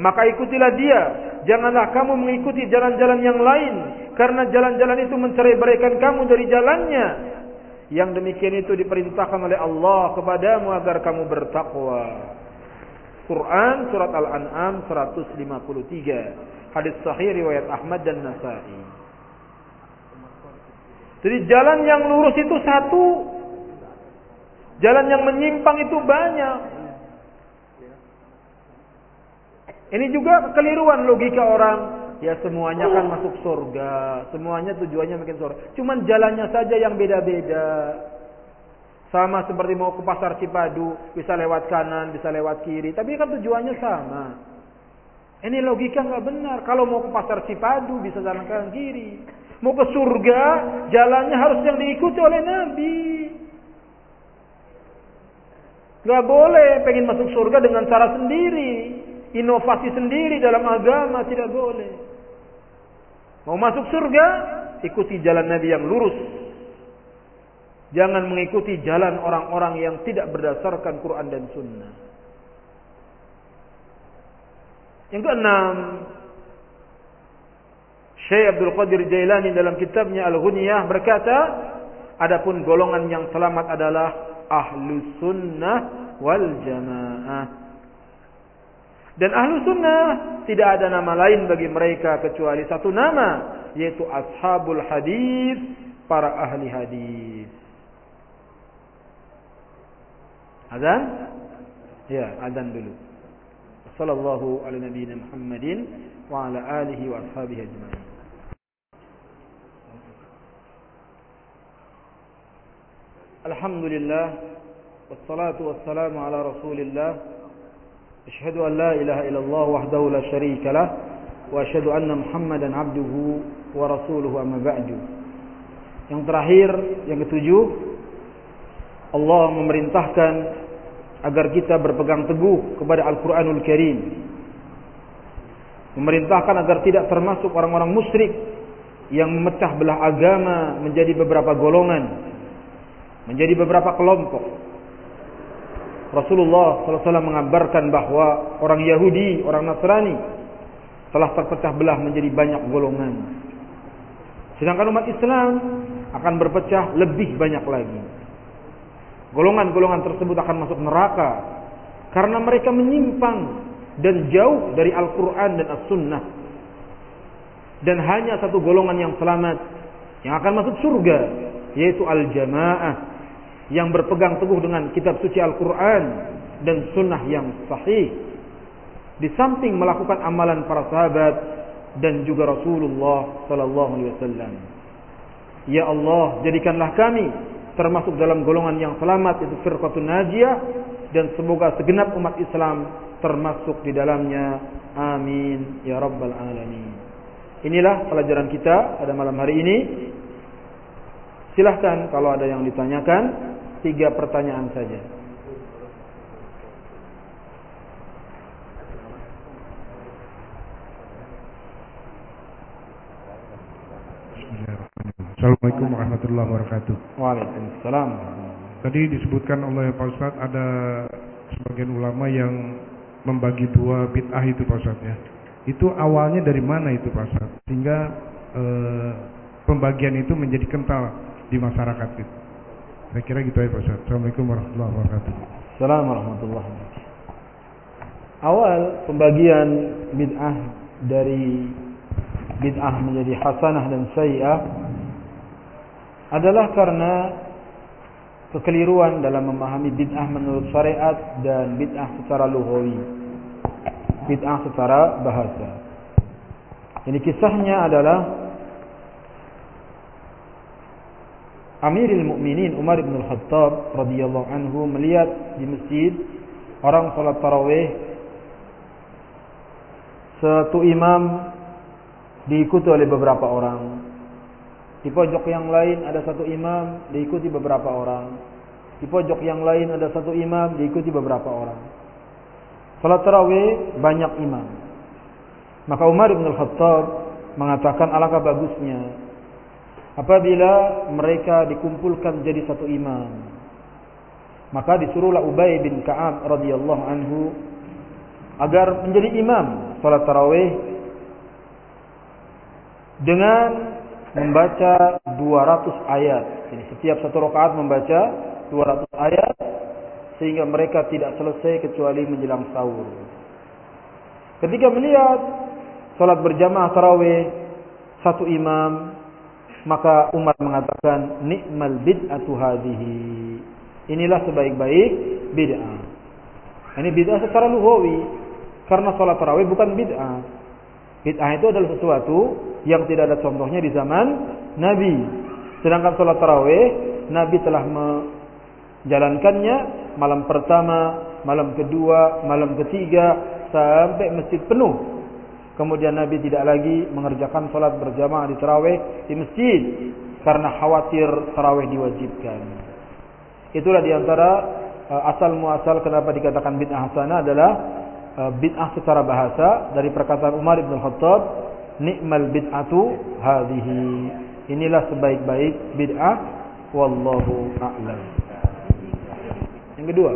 maka ikutilah dia. Janganlah kamu mengikuti jalan-jalan yang lain karena jalan-jalan itu mencerai-beraikan kamu dari jalannya. Yang demikian itu diperintahkan oleh Allah kepadamu agar kamu bertakwa. Quran surat Al-An'am 153. Hadis sahih riwayat Ahmad dan Nasai. Jadi jalan yang lurus itu satu. Jalan yang menyimpang itu banyak. Ini juga keliruan logika orang Ya semuanya kan masuk surga. Semuanya tujuannya bikin surga. Cuman jalannya saja yang beda-beda. Sama seperti mau ke pasar Cipadu. Bisa lewat kanan, bisa lewat kiri. Tapi kan tujuannya sama. Ini logika nggak benar. Kalau mau ke pasar Cipadu bisa jalan kanan kiri. Mau ke surga, jalannya harus yang diikuti oleh Nabi. Gak boleh pengen masuk surga dengan cara sendiri. Inovasi sendiri dalam agama tidak boleh. Mau masuk surga, ikuti jalan Nabi yang lurus. Jangan mengikuti jalan orang-orang yang tidak berdasarkan Quran dan Sunnah. Yang keenam, Syekh Abdul Qadir Jailani dalam kitabnya Al-Ghunyah berkata, adapun golongan yang selamat adalah ahlu sunnah wal jamaah. Dan ahlu sunnah tidak ada nama lain bagi mereka kecuali satu nama. Yaitu ashabul hadis, para ahli hadis. Azan? Ya, azan dulu. Sallallahu ala nabiyina Muhammadin wa ala alihi wa ashabihi ajma'in. Alhamdulillah wassalatu wassalamu ala Rasulillah أشهد أن لا إله إلا الله وحده لا شريك له وأشهد أن محمدا عبده ورسوله أما بعد Yang terakhir, yang ketujuh, Allah memerintahkan agar kita berpegang teguh kepada Al-Quranul Karim. Memerintahkan agar tidak termasuk orang-orang musyrik yang memecah belah agama menjadi beberapa golongan, menjadi beberapa kelompok. Rasulullah SAW mengabarkan bahwa orang Yahudi, orang Nasrani telah terpecah belah menjadi banyak golongan. Sedangkan umat Islam akan berpecah lebih banyak lagi. Golongan-golongan tersebut akan masuk neraka karena mereka menyimpang dan jauh dari Al-Quran dan As-Sunnah. Dan hanya satu golongan yang selamat yang akan masuk surga yaitu Al-Jamaah yang berpegang teguh dengan kitab suci Al-Quran dan sunnah yang sahih. Di samping melakukan amalan para sahabat dan juga Rasulullah Sallallahu Alaihi Wasallam. Ya Allah, jadikanlah kami termasuk dalam golongan yang selamat itu firqatun najiyah dan semoga segenap umat Islam termasuk di dalamnya. Amin ya rabbal alamin. Inilah pelajaran kita pada malam hari ini. Silahkan kalau ada yang ditanyakan tiga pertanyaan saja. Assalamualaikum warahmatullahi wabarakatuh. Waalaikumsalam. Tadi disebutkan oleh Pak Ustadz ada sebagian ulama yang membagi dua bid'ah itu Pak Ustadz ya. Itu awalnya dari mana itu Pak Ustadz? Sehingga eh, pembagian itu menjadi kental di masyarakat itu. Saya kira gitu ya Pak Ustadz. Assalamualaikum warahmatullahi wabarakatuh. Assalamualaikum warahmatullahi wabarakatuh. Awal pembagian bid'ah dari bid'ah menjadi hasanah dan sayyi'ah adalah karena kekeliruan dalam memahami bid'ah menurut syariat dan bid'ah secara lughawi. Bid'ah secara bahasa. Ini kisahnya adalah Amirul Mukminin Umar bin Al-Khattab radhiyallahu anhu melihat di masjid orang salat tarawih satu imam diikuti oleh beberapa orang. Di pojok yang lain ada satu imam diikuti beberapa orang. Di pojok yang lain ada satu imam diikuti beberapa orang. Salat tarawih banyak imam. Maka Umar bin Al-Khattab mengatakan alangkah bagusnya apabila mereka dikumpulkan jadi satu imam maka disuruhlah Ubay bin Ka'ab radhiyallahu anhu agar menjadi imam salat tarawih dengan membaca 200 ayat. Jadi setiap satu rakaat membaca 200 ayat sehingga mereka tidak selesai kecuali menjelang sahur. Ketika melihat salat berjamaah tarawih satu imam maka Umar mengatakan nikmal bid'atu hadhihi. Inilah sebaik-baik bid'ah. Ini bid'ah secara lughawi karena salat tarawih bukan bid'ah. Bid'ah itu adalah sesuatu yang tidak ada contohnya di zaman Nabi. Sedangkan salat tarawih Nabi telah menjalankannya malam pertama, malam kedua, malam ketiga sampai masjid penuh Kemudian Nabi tidak lagi mengerjakan sholat berjamaah di tarawih di masjid karena khawatir tarawih diwajibkan. Itulah di antara uh, asal muasal kenapa dikatakan bid'ah hasanah adalah uh, bid'ah secara bahasa dari perkataan Umar bin Khattab, nikmal bid'atu hadhihi. Inilah sebaik-baik bid'ah wallahu a'lam. Yang kedua.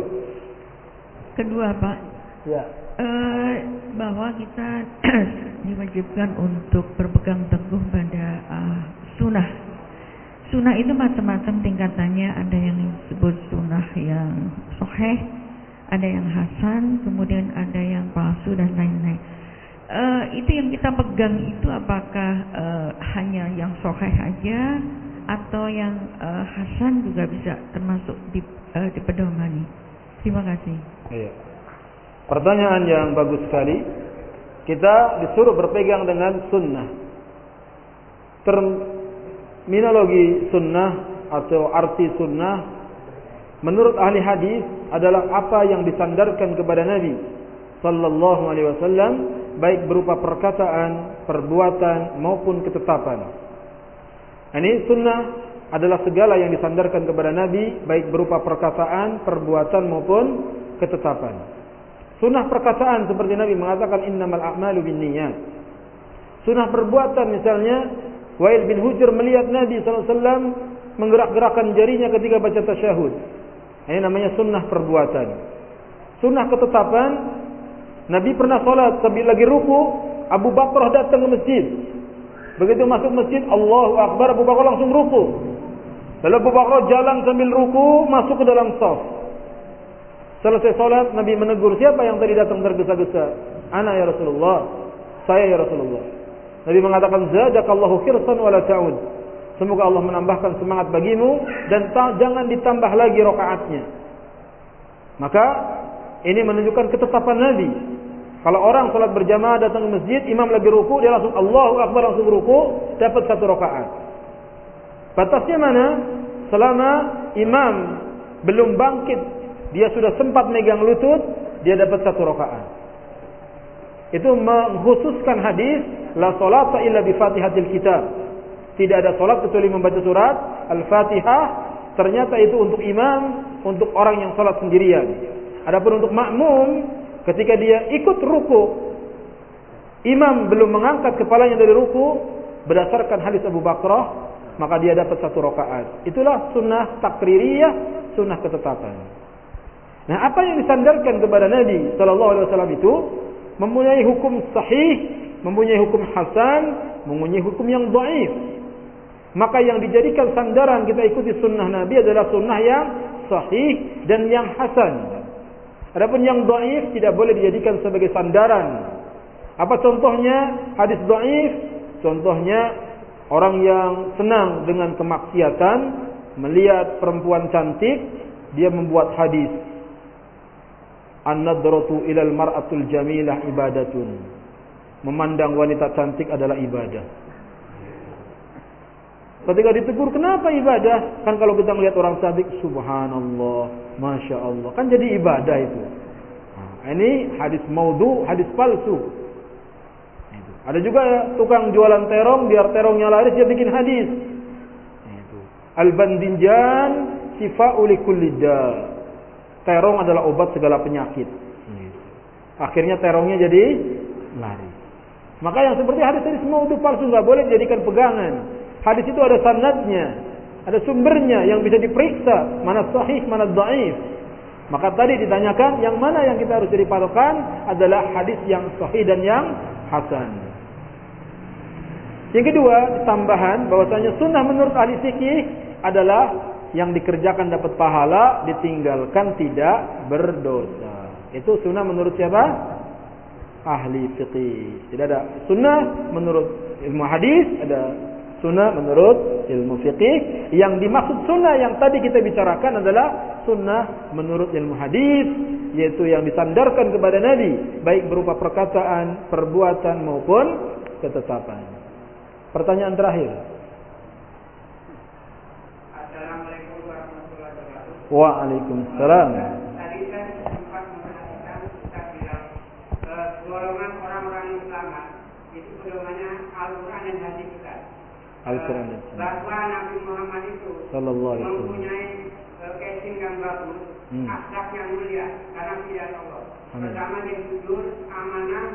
Kedua, Pak. Ya. Uh, bahwa kita diwajibkan untuk berpegang teguh pada uh, sunnah. Sunnah itu macam-macam tingkatannya. Ada yang disebut sunnah yang soheh, ada yang hasan, kemudian ada yang palsu dan lain-lain. Uh, itu yang kita pegang itu apakah uh, hanya yang soheh aja atau yang uh, hasan juga bisa termasuk di, uh, pedomani. Terima kasih. Iya. Pertanyaan yang bagus sekali. Kita disuruh berpegang dengan sunnah. Terminologi sunnah atau arti sunnah menurut ahli hadis adalah apa yang disandarkan kepada Nabi sallallahu alaihi wasallam baik berupa perkataan, perbuatan maupun ketetapan. Ini sunnah adalah segala yang disandarkan kepada Nabi baik berupa perkataan, perbuatan maupun ketetapan. Sunnah perkataan seperti Nabi mengatakan innamal a'malu binniyat. Sunnah perbuatan misalnya Wail bin Hujr melihat Nabi SAW menggerak-gerakkan jarinya ketika baca tasyahud. Ini namanya sunnah perbuatan. Sunnah ketetapan Nabi pernah sholat sambil lagi ruku Abu Bakar datang ke masjid. Begitu masuk masjid Allahu Akbar Abu Bakar langsung ruku. Lalu Abu Bakar jalan sambil ruku masuk ke dalam saf. Selesai sholat, Nabi menegur siapa yang tadi datang tergesa-gesa. Ana ya Rasulullah. Saya ya Rasulullah. Nabi mengatakan, Zadakallahu khirsan wala ta'ud. Semoga Allah menambahkan semangat bagimu dan jangan ditambah lagi rokaatnya. Maka ini menunjukkan ketetapan Nabi. Kalau orang sholat berjamaah datang ke masjid, imam lagi ruku, dia langsung Allahu Akbar langsung ruku, dapat satu rokaat. Batasnya mana? Selama imam belum bangkit dia sudah sempat megang lutut, dia dapat satu rakaat. Itu mengkhususkan hadis la salata illa bi Fatihatil Kitab. Tidak ada salat kecuali membaca surat Al-Fatihah. Ternyata itu untuk imam, untuk orang yang salat sendirian. Adapun untuk makmum, ketika dia ikut ruku, imam belum mengangkat kepalanya dari ruku, berdasarkan hadis Abu Bakrah, maka dia dapat satu rakaat. Itulah sunnah takririyah, sunnah ketetapan. Nah, apa yang disandarkan kepada Nabi sallallahu alaihi wasallam itu mempunyai hukum sahih, mempunyai hukum hasan, mempunyai hukum yang dhaif. Maka yang dijadikan sandaran kita ikuti sunnah Nabi adalah sunnah yang sahih dan yang hasan. Adapun yang dhaif tidak boleh dijadikan sebagai sandaran. Apa contohnya? Hadis dhaif, contohnya orang yang senang dengan kemaksiatan, melihat perempuan cantik, dia membuat hadis. An-nadratu ilal mar'atul jamilah ibadatun. Memandang wanita cantik adalah ibadah. Ketika ditegur, kenapa ibadah? Kan kalau kita melihat orang cantik, subhanallah, masya Allah. Kan jadi ibadah itu. Nah, ini hadis maudhu, hadis palsu. Ada juga tukang jualan terong, biar terongnya laris dia bikin hadis. Al-bandinjan sifa'u likulli Terong adalah obat segala penyakit. Akhirnya terongnya jadi laris. Maka yang seperti hadis-hadis semua itu palsu nggak boleh dijadikan pegangan. Hadis itu ada sanadnya, ada sumbernya yang bisa diperiksa mana sahih, mana dhaif. Maka tadi ditanyakan yang mana yang kita harus jadi patokan adalah hadis yang sahih dan yang hasan. Yang kedua, tambahan bahwasanya sunnah menurut ahli fikih adalah yang dikerjakan dapat pahala, ditinggalkan tidak berdosa. Itu sunnah menurut siapa? Ahli fikih. Tidak ada sunnah menurut ilmu hadis, ada sunnah menurut ilmu fikih. Yang dimaksud sunnah yang tadi kita bicarakan adalah sunnah menurut ilmu hadis, yaitu yang disandarkan kepada Nabi, baik berupa perkataan, perbuatan maupun ketetapan. Pertanyaan terakhir. Assalamualaikum warahmatullahi wabarakatuh. Waalaikumsalam. Tadi saya sempat memperhatikan kita bilang eh, golongan orang-orang yang selamat itu golongannya Al-Quran dan Hadis kita. Al-Quran dan Eh, Hadis. Bahwa Nabi Muhammad itu Sallallahu alaihi wasallam. mempunyai eh, casing yang bagus, Hmm. akhlak yang mulia karena pilihan Allah. Pertama dia jujur, amanah,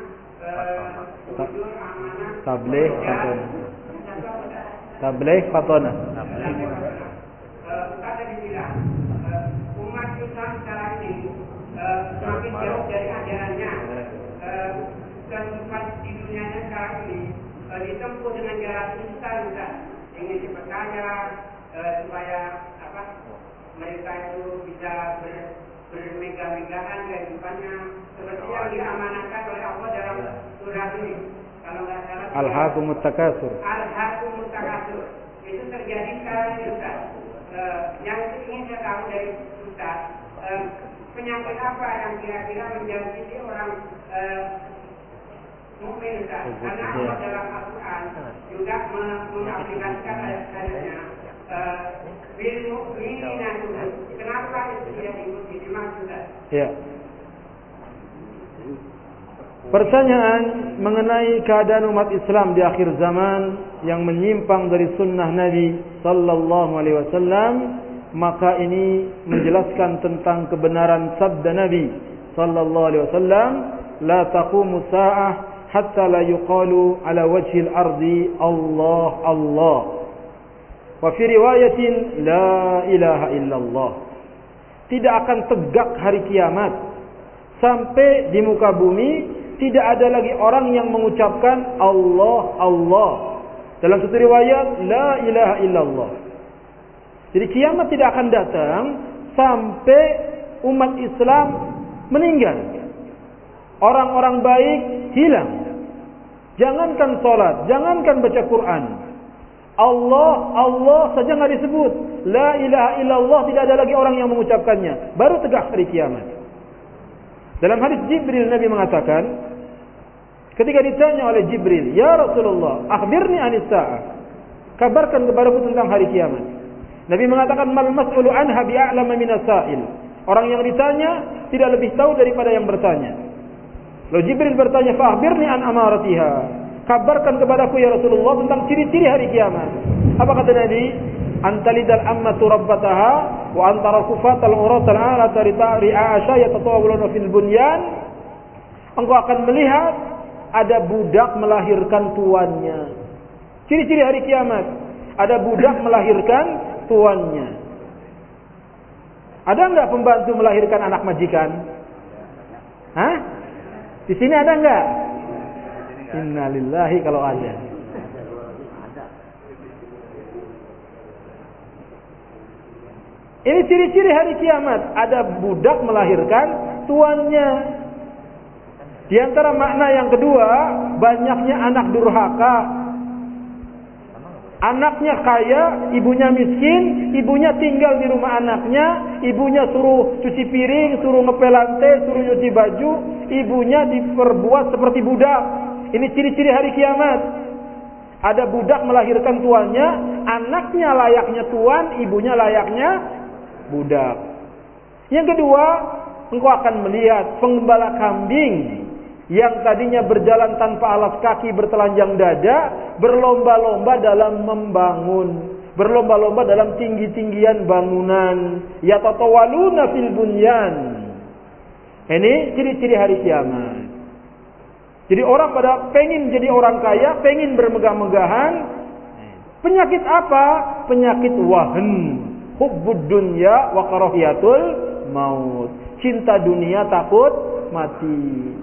eh, jujur, amanah, Tabligh, bekerja. fatona. Satu apa, Ustaz? Tabligh. Eh, Ustaz tadi bilang eh, Islam sekarang ini eh, semakin jauh dari ajarannya. Eh, Kehidupan di dunianya sekarang ini eh, ditempuh dengan jalan instan, Ustaz. Ingin cepat kaya eh, supaya apa? Mereka itu bisa ber, bermegah-megahan kehidupannya seperti yang diamanahkan oleh Allah dalam surat ini. Kalau nggak salah. Alhaakumut takasur. Al-Hakumut Takasur itu terjadi sekarang ini Ustaz. Eh, yang ingin saya tahu dari Ustaz, eh, penyakit apa yang kira-kira menjangkiti orang eh, mukmin Ustaz? Karena Allah dalam Al-Quran juga me- mengaplikasikan ayat-ayatnya. Eh, bil. Kenapa itu tidak diikuti? Dimaksud Ustaz? Ya. Pertanyaan mengenai keadaan umat Islam di akhir zaman yang menyimpang dari sunnah Nabi sallallahu alaihi wasallam maka ini menjelaskan tentang kebenaran sabda Nabi sallallahu alaihi wasallam la taqumu sa'ah hatta la yuqalu ala wajhi al-ardi Allah Allah. Wa fi riwayatin la ilaha illallah. Tidak akan tegak hari kiamat. Sampai di muka bumi tidak ada lagi orang yang mengucapkan Allah Allah. Dalam satu riwayat la ilaha illallah jadi kiamat tidak akan datang sampai umat Islam meninggal. Orang-orang baik hilang. Jangankan salat jangankan baca Quran. Allah Allah saja nggak disebut. La ilaha illallah tidak ada lagi orang yang mengucapkannya. Baru tegak hari kiamat. Dalam hadis Jibril Nabi mengatakan ketika ditanya oleh Jibril, "Ya Rasulullah, akhbirni anis sa'ah." Kabarkan kepadaku tentang hari kiamat. Nabi mengatakan, "Mal mas'ulu anha bi'a'lama minas sa'il." Orang yang ditanya tidak lebih tahu daripada yang bertanya. Lalu Jibril bertanya, "Fa akhbirni an amaratiha." Kabarkan kepadaku ya Rasulullah tentang ciri-ciri hari kiamat. Apa kata Nabi? Antalidal ammatu rabbataha wa antara kufatal uratal alata ri'a yatatawawaluna fil bunyan. Engkau akan melihat ada budak melahirkan tuannya. Ciri-ciri hari kiamat. Ada budak melahirkan tuannya. Ada nggak pembantu melahirkan anak majikan? Hah? Di sini ada nggak? Innalillahi kalau ada. Ini ciri-ciri hari kiamat. Ada budak melahirkan tuannya. Di antara makna yang kedua, banyaknya anak durhaka. Anaknya kaya, ibunya miskin, ibunya tinggal di rumah anaknya, ibunya suruh cuci piring, suruh ngepel lantai, suruh nyuci baju, ibunya diperbuat seperti budak. Ini ciri-ciri hari kiamat. Ada budak melahirkan tuannya, anaknya layaknya tuan, ibunya layaknya budak. Yang kedua, engkau akan melihat penggembala kambing yang tadinya berjalan tanpa alas kaki bertelanjang dada, berlomba-lomba dalam membangun, berlomba-lomba dalam tinggi-tinggian bangunan, ya tatawaluna fil bunyan. Ini ciri-ciri hari kiamat. Jadi orang pada pengen jadi orang kaya, pengen bermegah-megahan. Penyakit apa? Penyakit wahan hubbud dunya wa karahiyatul maut. Cinta dunia takut mati.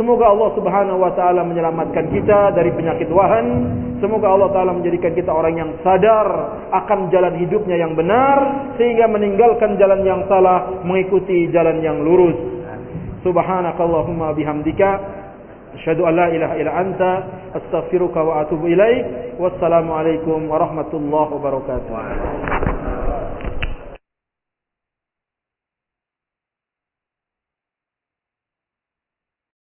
Semoga Allah Subhanahu wa taala menyelamatkan kita dari penyakit wahan. Semoga Allah taala menjadikan kita orang yang sadar akan jalan hidupnya yang benar sehingga meninggalkan jalan yang salah mengikuti jalan yang lurus. Subhanakallahumma bihamdika asyhadu an la ilaha illa anta astaghfiruka wa atubu ilaik. Wassalamualaikum warahmatullahi wabarakatuh.